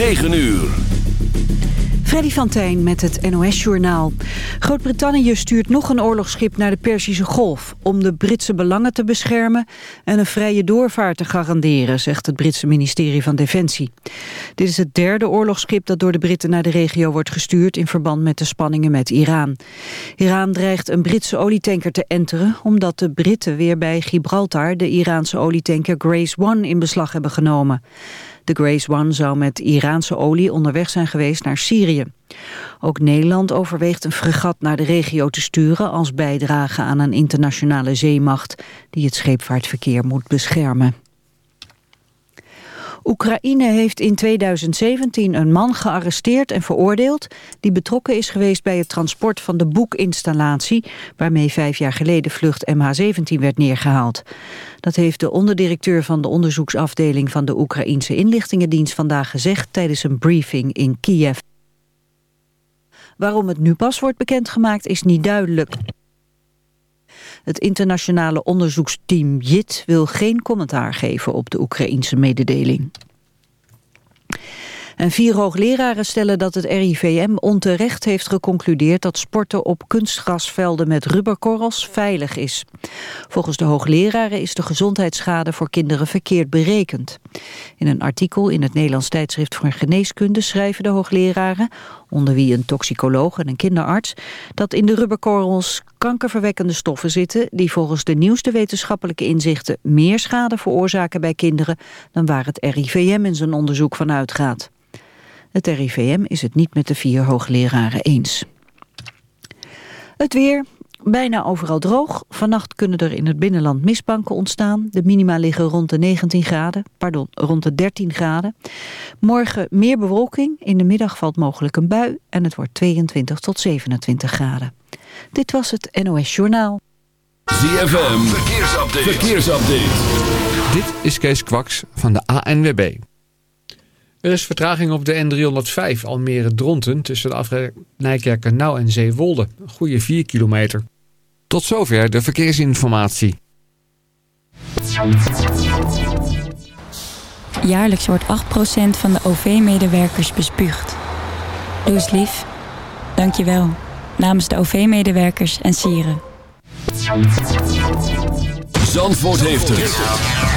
9 uur. Freddy van Tijn met het NOS-journaal. Groot-Brittannië stuurt nog een oorlogsschip naar de Perzische Golf... om de Britse belangen te beschermen en een vrije doorvaart te garanderen... zegt het Britse ministerie van Defensie. Dit is het derde oorlogsschip dat door de Britten naar de regio wordt gestuurd... in verband met de spanningen met Iran. Iran dreigt een Britse olietanker te enteren... omdat de Britten weer bij Gibraltar de Iraanse olietanker Grace One in beslag hebben genomen. De Grace One zou met Iraanse olie onderweg zijn geweest naar Syrië. Ook Nederland overweegt een fregat naar de regio te sturen... als bijdrage aan een internationale zeemacht... die het scheepvaartverkeer moet beschermen. Oekraïne heeft in 2017 een man gearresteerd en veroordeeld... die betrokken is geweest bij het transport van de boekinstallatie... waarmee vijf jaar geleden vlucht MH17 werd neergehaald. Dat heeft de onderdirecteur van de onderzoeksafdeling... van de Oekraïense inlichtingendienst vandaag gezegd... tijdens een briefing in Kiev. Waarom het nu pas wordt bekendgemaakt is niet duidelijk. Het internationale onderzoeksteam JIT wil geen commentaar geven op de Oekraïense mededeling. En vier hoogleraren stellen dat het RIVM onterecht heeft geconcludeerd dat sporten op kunstgrasvelden met rubberkorrels veilig is. Volgens de hoogleraren is de gezondheidsschade voor kinderen verkeerd berekend. In een artikel in het Nederlands tijdschrift voor geneeskunde schrijven de hoogleraren, onder wie een toxicoloog en een kinderarts, dat in de rubberkorrels kankerverwekkende stoffen zitten die volgens de nieuwste wetenschappelijke inzichten meer schade veroorzaken bij kinderen dan waar het RIVM in zijn onderzoek van uitgaat. Het RIVM is het niet met de vier hoogleraren eens. Het weer, bijna overal droog. Vannacht kunnen er in het binnenland mistbanken ontstaan. De minima liggen rond de 19 graden, pardon, rond de 13 graden. Morgen meer bewolking, in de middag valt mogelijk een bui... en het wordt 22 tot 27 graden. Dit was het NOS Journaal. ZFM, verkeersupdate. verkeersupdate. Dit is Kees Kwaks van de ANWB. Er is vertraging op de N305 Almere-Dronten tussen de afrit Nijkerk-Nauw en Zeewolde. Een goede 4 kilometer. Tot zover de verkeersinformatie. Jaarlijks wordt 8% van de OV-medewerkers bespuugd. Doe eens lief. Dank je wel. Namens de OV-medewerkers en sieren. Zandvoort heeft het.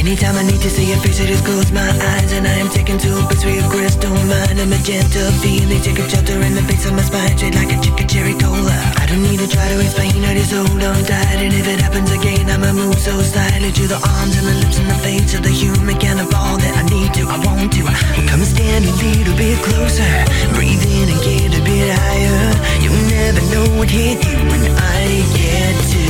Anytime I need to see your face, I just close my eyes And I am taken to a place where your crystal mind A magenta feeling, take a shelter in the base of my spine Straight like a chicken cherry cola. I don't need to try to explain, I just hold on tight And if it happens again, I'ma move so slightly To the arms and the lips and the face of the human kind of all that I need to, I want to. Come and stand a little bit closer Breathe in and get a bit higher. You'll never know what hit you when I get to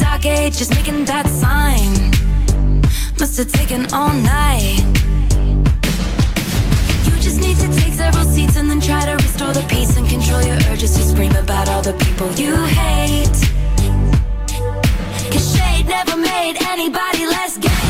dark age, just making that sign. Must have taken all night. You just need to take several seats and then try to restore the peace and control your urges to scream about all the people you hate. Cause shade never made anybody less gay.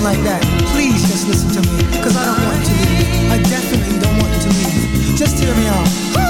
anything like that, please just listen to me. Cause I don't want you to leave. I definitely don't want you to leave. Just hear me out.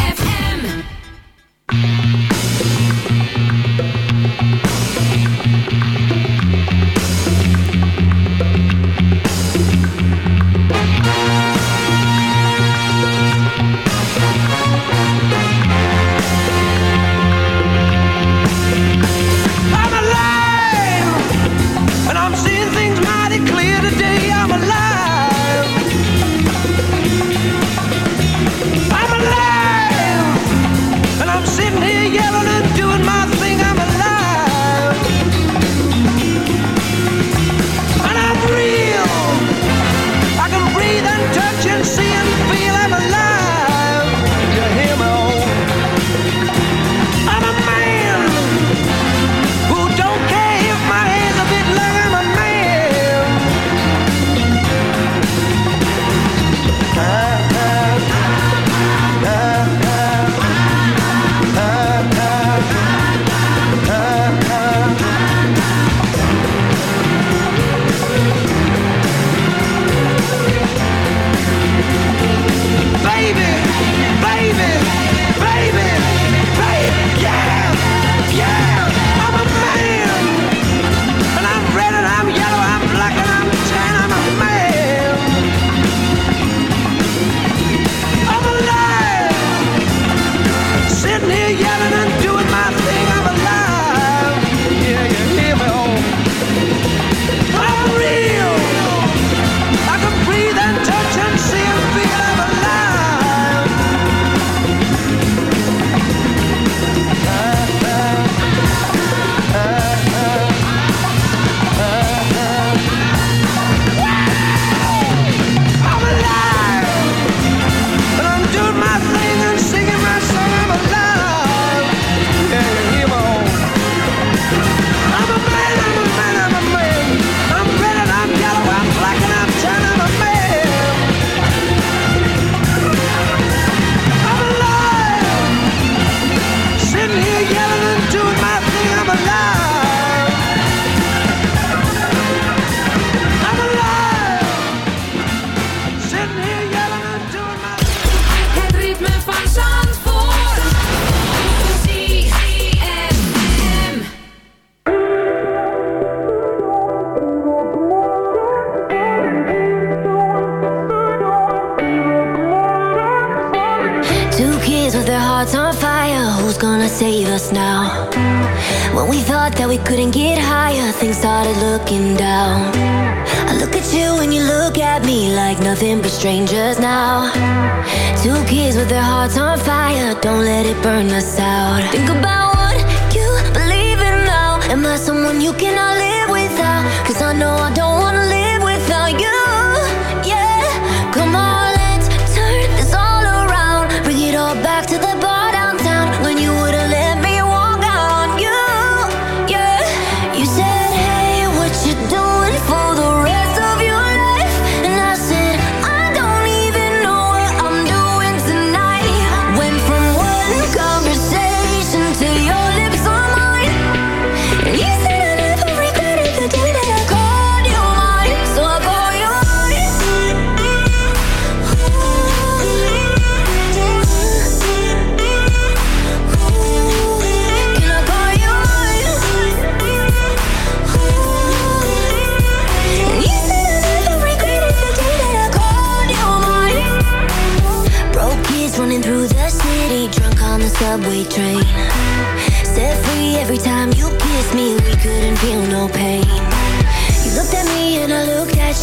Cause I know I don't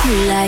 like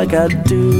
like I do.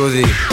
Così.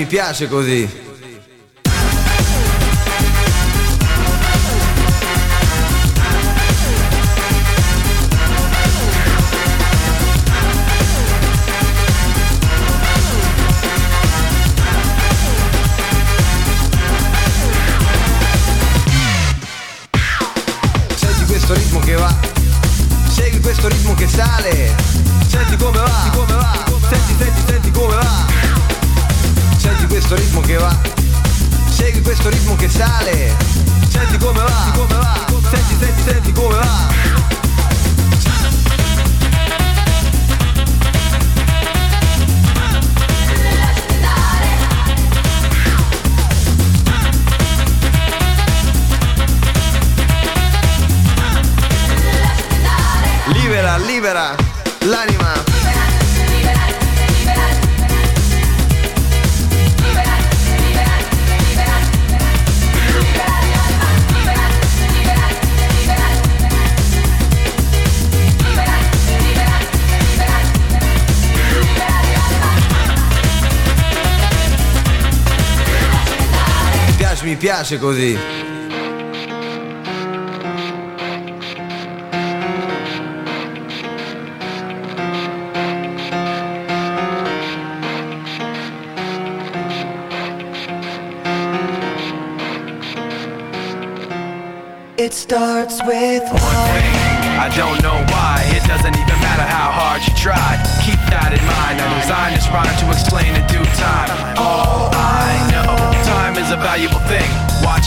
Mi piace, così. Piace, mi così. It starts with one thing. I don't know why, it doesn't even matter how hard you try. Keep that in mind. I designed this rhyme to explain in due time. All I know, time is a valuable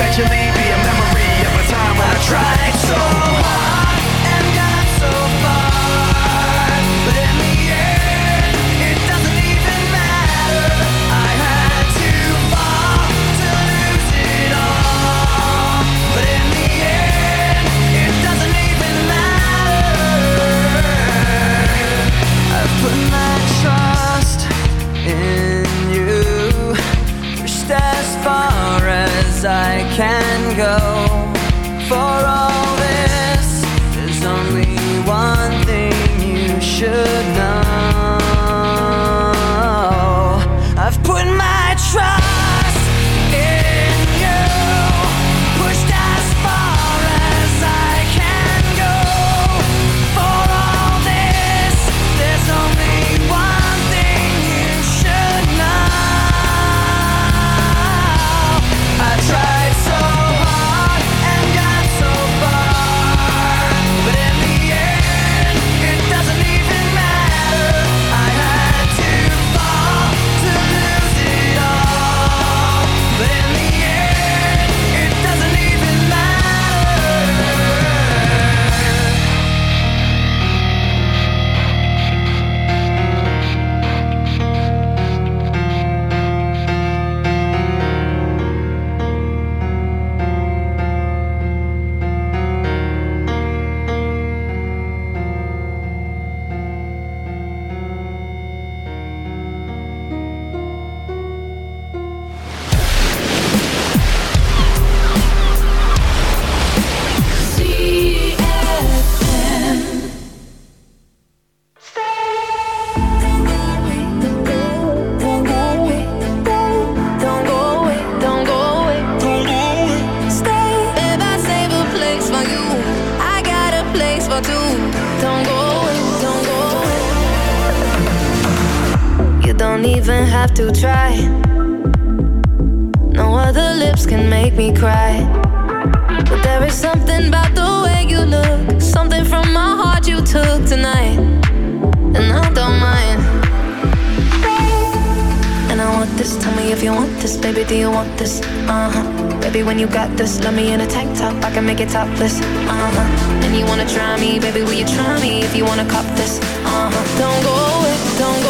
eventually be a memory of a time when I tried so hard and got so far. But in the end, it doesn't even matter. I had to fall to lose it all. But in the end, it doesn't even matter. I've put my trust in tonight, and I don't mind. And I want this. Tell me if you want this, baby. Do you want this? Uh huh. Baby, when you got this, love me in a tank top. I can make it topless. Uh huh. And you wanna try me, baby? Will you try me if you wanna cop this? Uh huh. Don't go away, don't go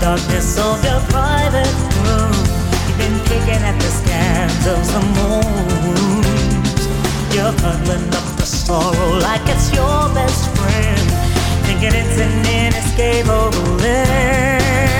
Darkness of your private room. You've been picking at the scans of the moon. You're huddling up the sorrow like it's your best friend, thinking it's an inescapable end.